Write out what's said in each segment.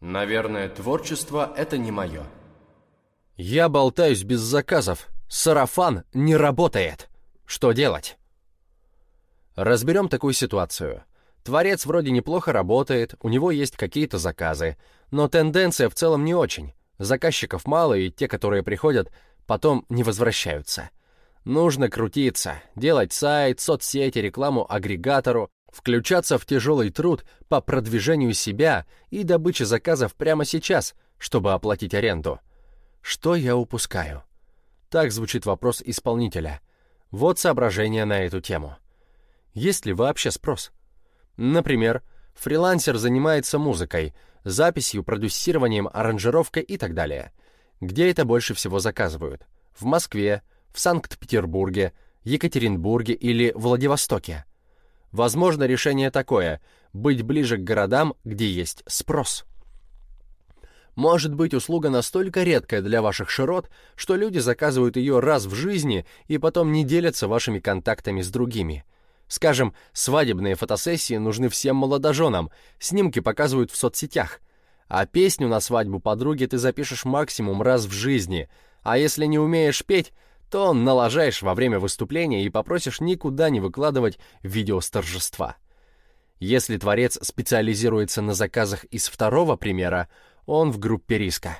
Наверное, творчество — это не мое. Я болтаюсь без заказов. Сарафан не работает. Что делать? Разберем такую ситуацию. Творец вроде неплохо работает, у него есть какие-то заказы, но тенденция в целом не очень. Заказчиков мало, и те, которые приходят, потом не возвращаются. Нужно крутиться, делать сайт, соцсети, рекламу агрегатору, включаться в тяжелый труд по продвижению себя и добыче заказов прямо сейчас, чтобы оплатить аренду. Что я упускаю? Так звучит вопрос исполнителя. Вот соображение на эту тему. Есть ли вообще спрос? Например, фрилансер занимается музыкой, записью, продюсированием, аранжировкой и так далее. Где это больше всего заказывают? В Москве, в Санкт-Петербурге, Екатеринбурге или Владивостоке? Возможно, решение такое – быть ближе к городам, где есть спрос. Может быть, услуга настолько редкая для ваших широт, что люди заказывают ее раз в жизни и потом не делятся вашими контактами с другими – Скажем, свадебные фотосессии нужны всем молодоженам, снимки показывают в соцсетях. А песню на свадьбу подруги ты запишешь максимум раз в жизни, а если не умеешь петь, то налажаешь во время выступления и попросишь никуда не выкладывать видео с торжества. Если творец специализируется на заказах из второго примера, он в группе риска.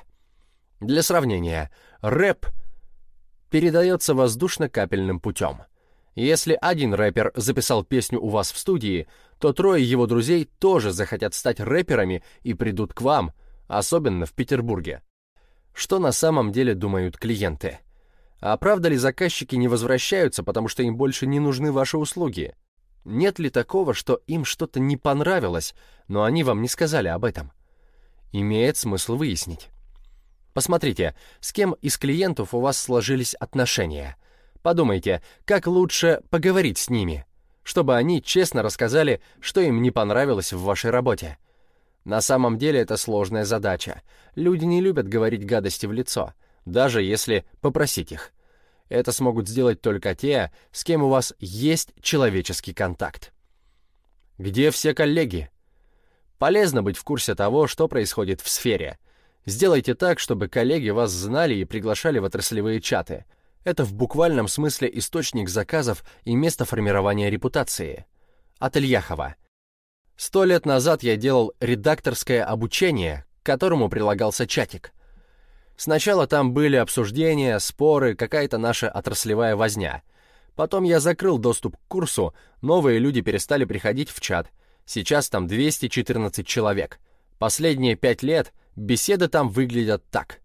Для сравнения, рэп передается воздушно-капельным путем — если один рэпер записал песню у вас в студии, то трое его друзей тоже захотят стать рэперами и придут к вам, особенно в Петербурге. Что на самом деле думают клиенты? А правда ли заказчики не возвращаются, потому что им больше не нужны ваши услуги? Нет ли такого, что им что-то не понравилось, но они вам не сказали об этом? Имеет смысл выяснить. Посмотрите, с кем из клиентов у вас сложились отношения – Подумайте, как лучше поговорить с ними, чтобы они честно рассказали, что им не понравилось в вашей работе. На самом деле это сложная задача. Люди не любят говорить гадости в лицо, даже если попросить их. Это смогут сделать только те, с кем у вас есть человеческий контакт. Где все коллеги? Полезно быть в курсе того, что происходит в сфере. Сделайте так, чтобы коллеги вас знали и приглашали в отраслевые чаты – это в буквальном смысле источник заказов и место формирования репутации. От Ильяхова. Сто лет назад я делал редакторское обучение, к которому прилагался чатик. Сначала там были обсуждения, споры, какая-то наша отраслевая возня. Потом я закрыл доступ к курсу, новые люди перестали приходить в чат. Сейчас там 214 человек. Последние пять лет беседы там выглядят так.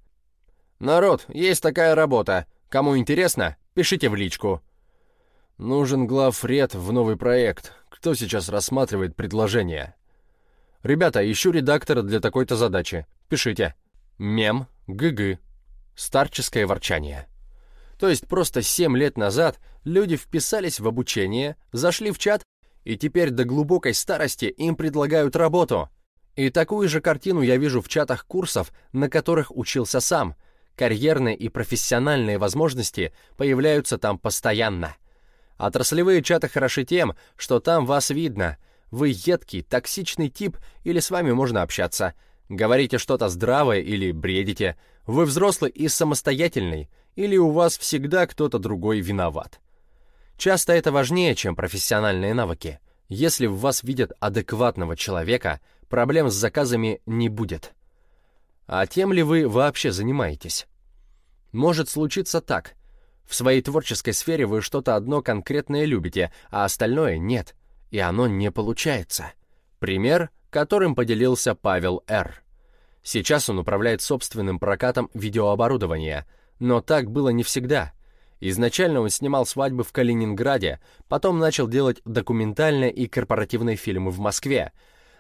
«Народ, есть такая работа. Кому интересно, пишите в личку. Нужен главред в новый проект. Кто сейчас рассматривает предложение? Ребята, ищу редактора для такой-то задачи. Пишите. Мем, гг. Старческое ворчание. То есть просто 7 лет назад люди вписались в обучение, зашли в чат, и теперь до глубокой старости им предлагают работу. И такую же картину я вижу в чатах курсов, на которых учился сам — карьерные и профессиональные возможности появляются там постоянно. Отраслевые чаты хороши тем, что там вас видно. Вы едкий, токсичный тип или с вами можно общаться. Говорите что-то здравое или бредите. Вы взрослый и самостоятельный, или у вас всегда кто-то другой виноват. Часто это важнее, чем профессиональные навыки. Если в вас видят адекватного человека, проблем с заказами не будет. А тем ли вы вообще занимаетесь? Может случиться так. В своей творческой сфере вы что-то одно конкретное любите, а остальное нет, и оно не получается. Пример, которым поделился Павел Р. Сейчас он управляет собственным прокатом видеооборудования, но так было не всегда. Изначально он снимал свадьбы в Калининграде, потом начал делать документальные и корпоративные фильмы в Москве,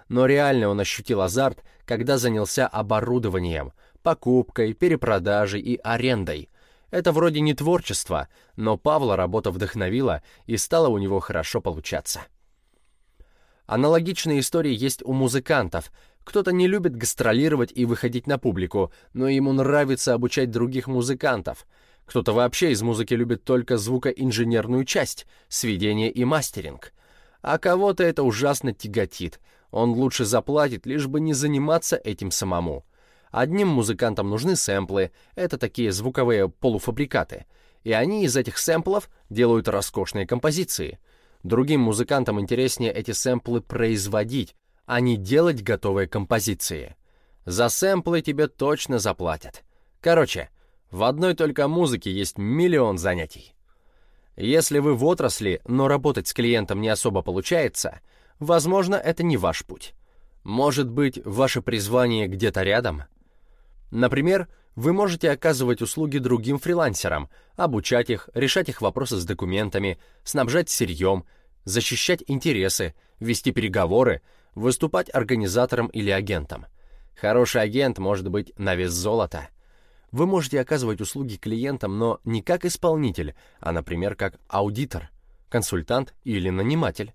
но реально он ощутил азарт, когда занялся оборудованием, покупкой, перепродажей и арендой. Это вроде не творчество, но Павла работа вдохновила и стало у него хорошо получаться. Аналогичные истории есть у музыкантов. Кто-то не любит гастролировать и выходить на публику, но ему нравится обучать других музыкантов. Кто-то вообще из музыки любит только звукоинженерную часть, сведение и мастеринг. А кого-то это ужасно тяготит — Он лучше заплатит, лишь бы не заниматься этим самому. Одним музыкантам нужны сэмплы, это такие звуковые полуфабрикаты, и они из этих сэмплов делают роскошные композиции. Другим музыкантам интереснее эти сэмплы производить, а не делать готовые композиции. За сэмплы тебе точно заплатят. Короче, в одной только музыке есть миллион занятий. Если вы в отрасли, но работать с клиентом не особо получается, возможно, это не ваш путь. Может быть, ваше призвание где-то рядом? Например, вы можете оказывать услуги другим фрилансерам, обучать их, решать их вопросы с документами, снабжать сырьем, защищать интересы, вести переговоры, выступать организатором или агентом. Хороший агент может быть на вес золота. Вы можете оказывать услуги клиентам, но не как исполнитель, а, например, как аудитор, консультант или наниматель.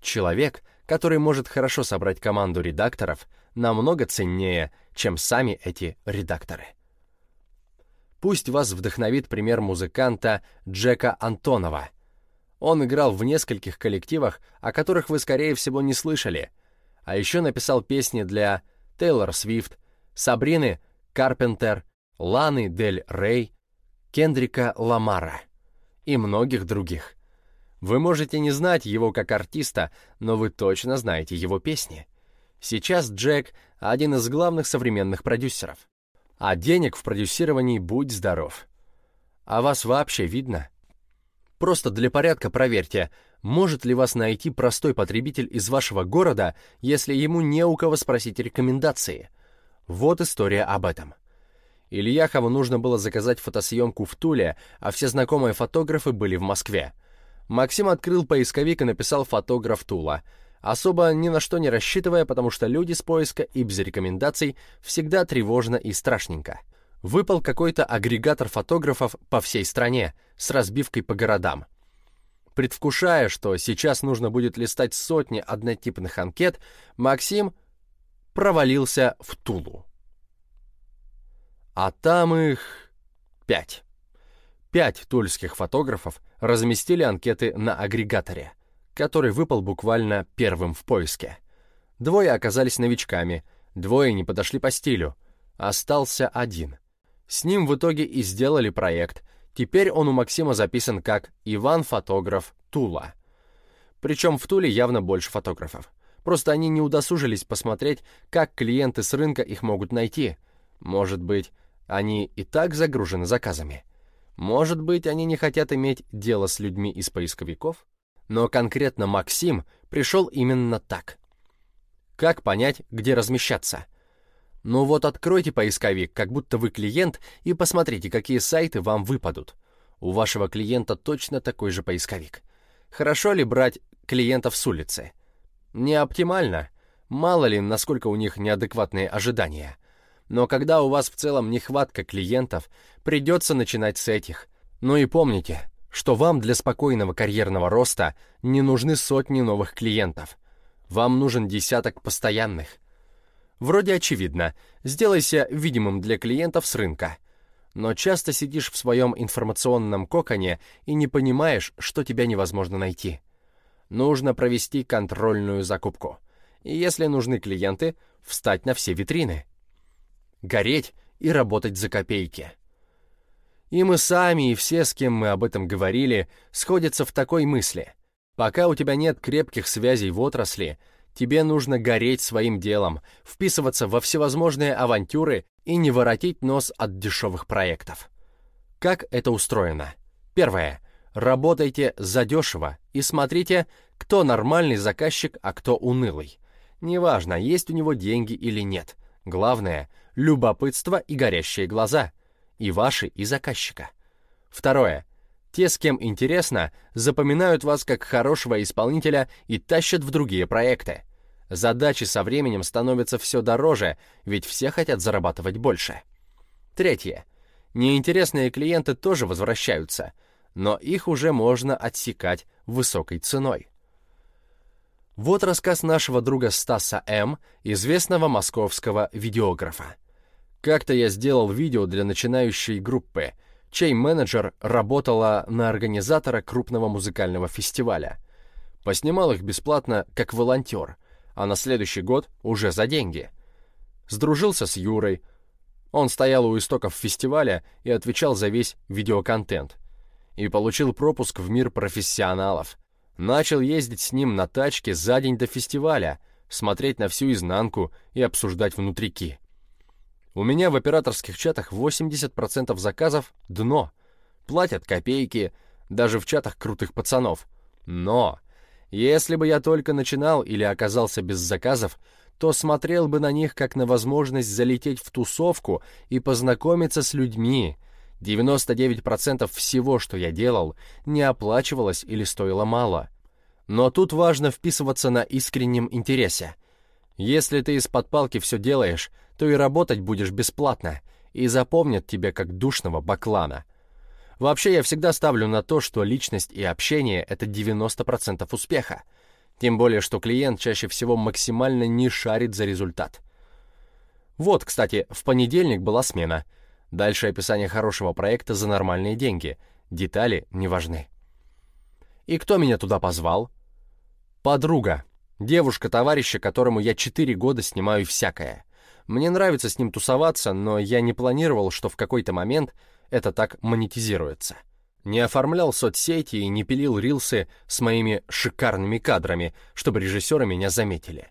Человек, который может хорошо собрать команду редакторов, намного ценнее, чем сами эти редакторы. Пусть вас вдохновит пример музыканта Джека Антонова. Он играл в нескольких коллективах, о которых вы, скорее всего, не слышали, а еще написал песни для Тейлор Свифт, Сабрины Карпентер, Ланы Дель Рей, Кендрика Ламара и многих других. Вы можете не знать его как артиста, но вы точно знаете его песни. Сейчас Джек — один из главных современных продюсеров. А денег в продюсировании будь здоров. А вас вообще видно? Просто для порядка проверьте, может ли вас найти простой потребитель из вашего города, если ему не у кого спросить рекомендации. Вот история об этом. Ильяхову нужно было заказать фотосъемку в Туле, а все знакомые фотографы были в Москве. Максим открыл поисковик и написал «фотограф Тула», особо ни на что не рассчитывая, потому что люди с поиска и без рекомендаций всегда тревожно и страшненько. Выпал какой-то агрегатор фотографов по всей стране с разбивкой по городам. Предвкушая, что сейчас нужно будет листать сотни однотипных анкет, Максим провалился в Тулу. А там их пять. Пять тульских фотографов разместили анкеты на агрегаторе который выпал буквально первым в поиске. Двое оказались новичками, двое не подошли по стилю. Остался один. С ним в итоге и сделали проект. Теперь он у Максима записан как «Иван-фотограф Тула». Причем в Туле явно больше фотографов. Просто они не удосужились посмотреть, как клиенты с рынка их могут найти. Может быть, они и так загружены заказами. Может быть, они не хотят иметь дело с людьми из поисковиков? Но конкретно Максим пришел именно так. Как понять, где размещаться? Ну вот откройте поисковик, как будто вы клиент, и посмотрите, какие сайты вам выпадут. У вашего клиента точно такой же поисковик. Хорошо ли брать клиентов с улицы? Не оптимально. Мало ли, насколько у них неадекватные ожидания. Но когда у вас в целом нехватка клиентов, придется начинать с этих. Ну и помните, что вам для спокойного карьерного роста не нужны сотни новых клиентов. Вам нужен десяток постоянных. Вроде очевидно, сделайся видимым для клиентов с рынка. Но часто сидишь в своем информационном коконе и не понимаешь, что тебя невозможно найти. Нужно провести контрольную закупку. И если нужны клиенты, встать на все витрины. Гореть и работать за копейки. И мы сами, и все, с кем мы об этом говорили, сходятся в такой мысли. Пока у тебя нет крепких связей в отрасли, тебе нужно гореть своим делом, вписываться во всевозможные авантюры и не воротить нос от дешевых проектов. Как это устроено? Первое. Работайте задешево и смотрите, кто нормальный заказчик, а кто унылый. Неважно, есть у него деньги или нет. Главное — любопытство и горящие глаза — и ваши, и заказчика. Второе. Те, с кем интересно, запоминают вас как хорошего исполнителя и тащат в другие проекты. Задачи со временем становятся все дороже, ведь все хотят зарабатывать больше. Третье. Неинтересные клиенты тоже возвращаются, но их уже можно отсекать высокой ценой. Вот рассказ нашего друга Стаса М., известного московского видеографа. Как-то я сделал видео для начинающей группы, чей менеджер работала на организатора крупного музыкального фестиваля. Поснимал их бесплатно, как волонтер, а на следующий год уже за деньги. Сдружился с Юрой. Он стоял у истоков фестиваля и отвечал за весь видеоконтент. И получил пропуск в мир профессионалов. Начал ездить с ним на тачке за день до фестиваля, смотреть на всю изнанку и обсуждать внутрики. У меня в операторских чатах 80% заказов — дно. Платят копейки, даже в чатах крутых пацанов. Но если бы я только начинал или оказался без заказов, то смотрел бы на них как на возможность залететь в тусовку и познакомиться с людьми. 99% всего, что я делал, не оплачивалось или стоило мало. Но тут важно вписываться на искреннем интересе. Если ты из-под палки все делаешь, то и работать будешь бесплатно, и запомнят тебя как душного баклана. Вообще, я всегда ставлю на то, что личность и общение — это 90% успеха. Тем более, что клиент чаще всего максимально не шарит за результат. Вот, кстати, в понедельник была смена. Дальше описание хорошего проекта за нормальные деньги. Детали не важны. И кто меня туда позвал? Подруга. Девушка товарища, которому я 4 года снимаю всякое. Мне нравится с ним тусоваться, но я не планировал, что в какой-то момент это так монетизируется. Не оформлял соцсети и не пилил рилсы с моими шикарными кадрами, чтобы режиссеры меня заметили.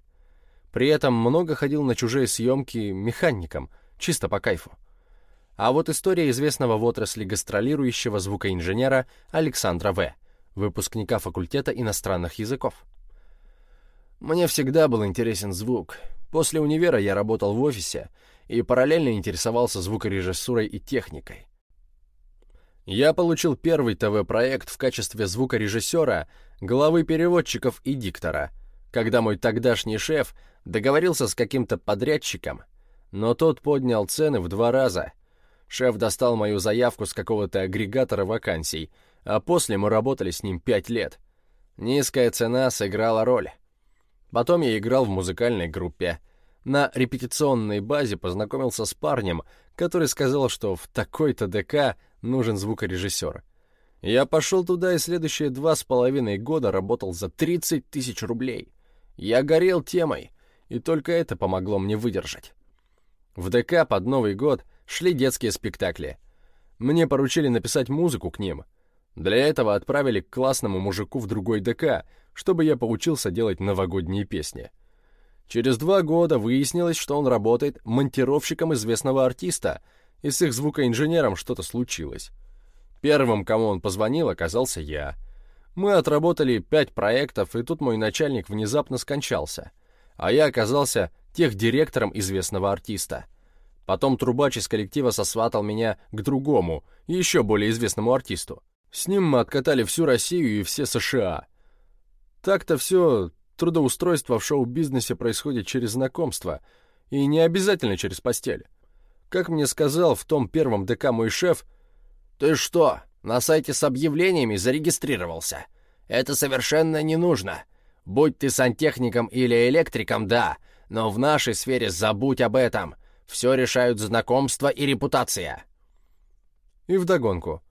При этом много ходил на чужие съемки механиком, чисто по кайфу. А вот история известного в отрасли гастролирующего звукоинженера Александра В., выпускника факультета иностранных языков. Мне всегда был интересен звук. После универа я работал в офисе и параллельно интересовался звукорежиссурой и техникой. Я получил первый ТВ-проект в качестве звукорежиссера, главы переводчиков и диктора, когда мой тогдашний шеф договорился с каким-то подрядчиком, но тот поднял цены в два раза. Шеф достал мою заявку с какого-то агрегатора вакансий, а после мы работали с ним пять лет. Низкая цена сыграла роль. Потом я играл в музыкальной группе. На репетиционной базе познакомился с парнем, который сказал, что в такой-то ДК нужен звукорежиссер. Я пошел туда и следующие два с половиной года работал за 30 тысяч рублей. Я горел темой, и только это помогло мне выдержать. В ДК под Новый год шли детские спектакли. Мне поручили написать музыку к ним. Для этого отправили к классному мужику в другой ДК, чтобы я поучился делать новогодние песни. Через два года выяснилось, что он работает монтировщиком известного артиста — и с их звукоинженером что-то случилось. Первым, кому он позвонил, оказался я. Мы отработали пять проектов, и тут мой начальник внезапно скончался, а я оказался техдиректором известного артиста. Потом трубач из коллектива сосватал меня к другому, еще более известному артисту. С ним мы откатали всю Россию и все США. Так-то все трудоустройство в шоу-бизнесе происходит через знакомство, и не обязательно через постель. Как мне сказал в том первом ДК мой шеф, «Ты что, на сайте с объявлениями зарегистрировался? Это совершенно не нужно. Будь ты сантехником или электриком, да, но в нашей сфере забудь об этом. Все решают знакомства и репутация». И вдогонку.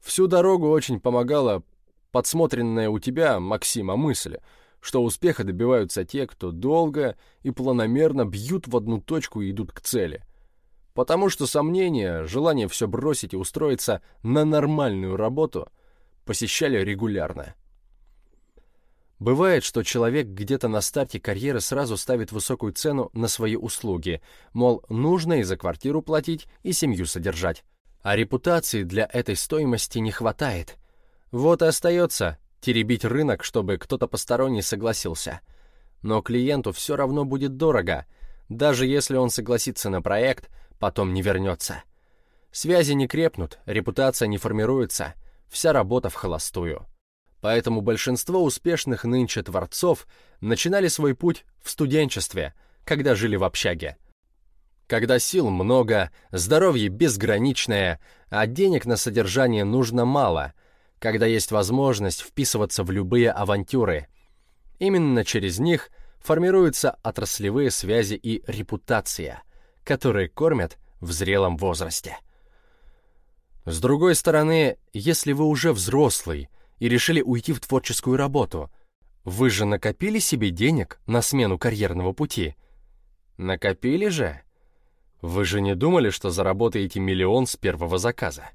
Всю дорогу очень помогала подсмотренная у тебя, Максима, мысль, что успеха добиваются те, кто долго и планомерно бьют в одну точку и идут к цели — потому что сомнения, желание все бросить и устроиться на нормальную работу посещали регулярно. Бывает, что человек где-то на старте карьеры сразу ставит высокую цену на свои услуги, мол, нужно и за квартиру платить, и семью содержать. А репутации для этой стоимости не хватает. Вот и остается теребить рынок, чтобы кто-то посторонний согласился. Но клиенту все равно будет дорого, даже если он согласится на проект – потом не вернется. Связи не крепнут, репутация не формируется, вся работа в холостую. Поэтому большинство успешных нынче творцов начинали свой путь в студенчестве, когда жили в общаге. Когда сил много, здоровье безграничное, а денег на содержание нужно мало, когда есть возможность вписываться в любые авантюры. Именно через них формируются отраслевые связи и репутация которые кормят в зрелом возрасте. С другой стороны, если вы уже взрослый и решили уйти в творческую работу, Вы же накопили себе денег на смену карьерного пути? Накопили же? Вы же не думали, что заработаете миллион с первого заказа?